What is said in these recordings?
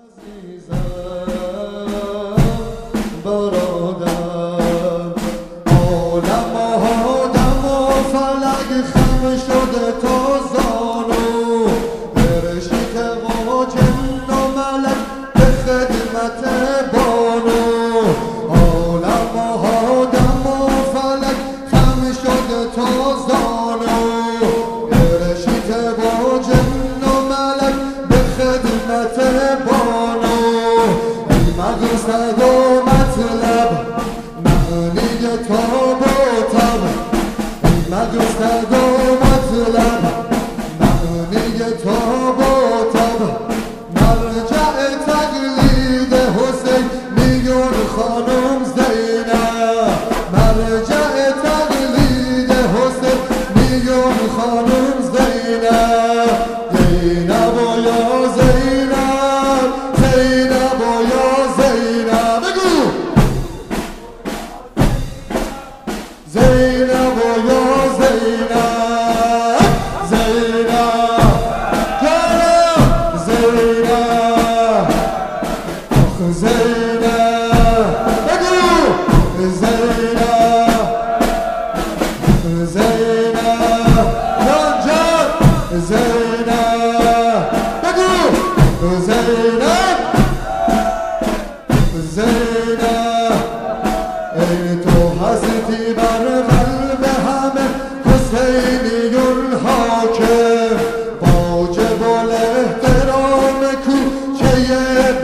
Azizah. مدرسه و مطلب معنی تاب و تاب مرجع تقلید حسین میون خانم زینا، زینب. مرجع تقلید حسین میون خانم زینا، زینا.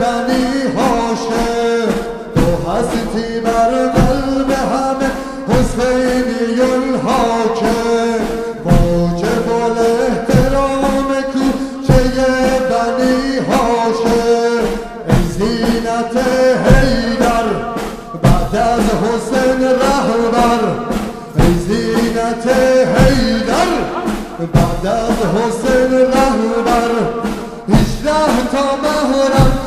منی هاشه، تو هستی بر قلب همه حسینی الحاکم موجب الاحترام کوچه بنی عاشق ای زینت حیدر بعد از حسین رهبر. ای زینت حیدر بعد از حسین رهبر. هجده تا مهرم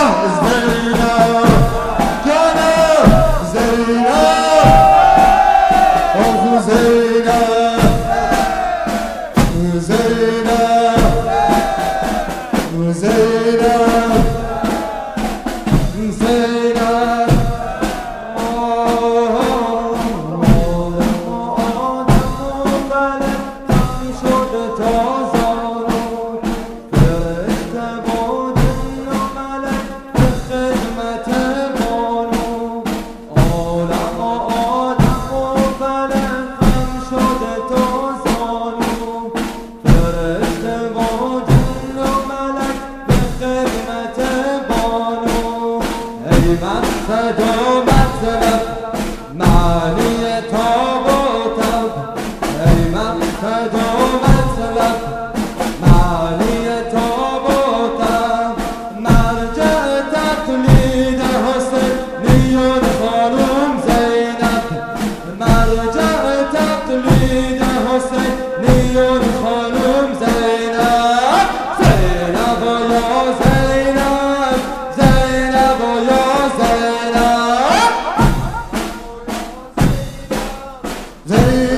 Later Sadomasana Mani Hey.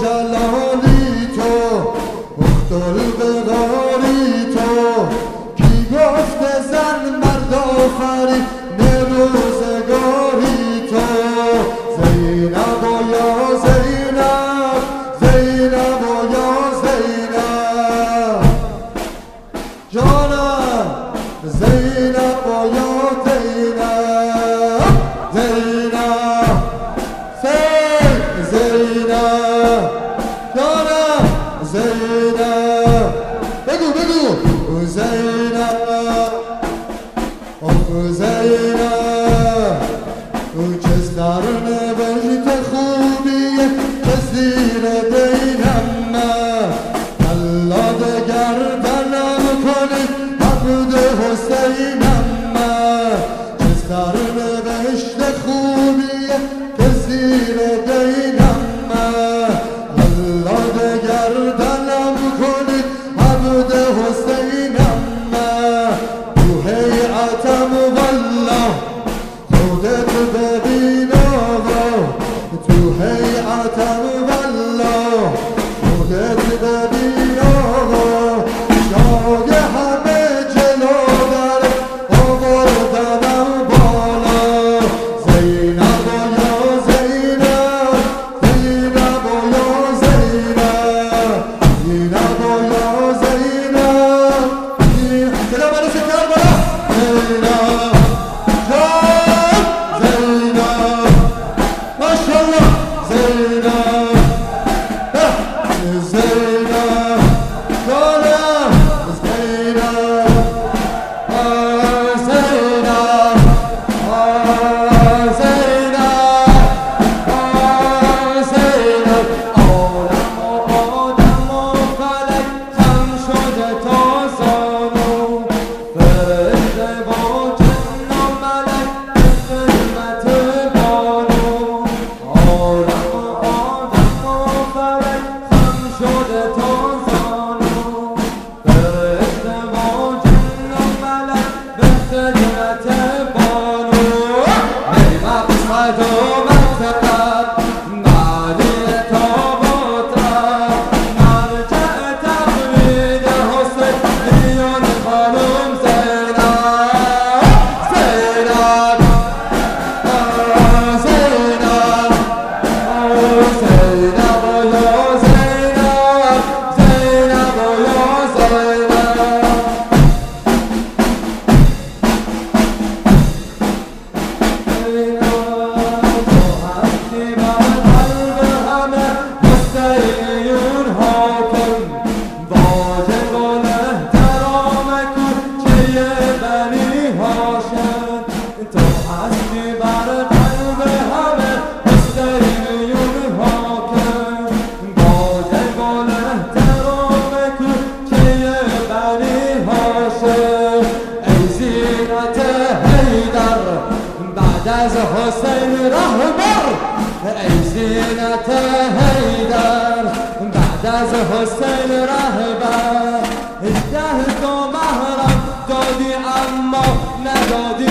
جلالي تو اختل جاز حسين رهبر في زينة هيدر بعد حسين رهبر اجتهد ومهرب دودي عمو ندودي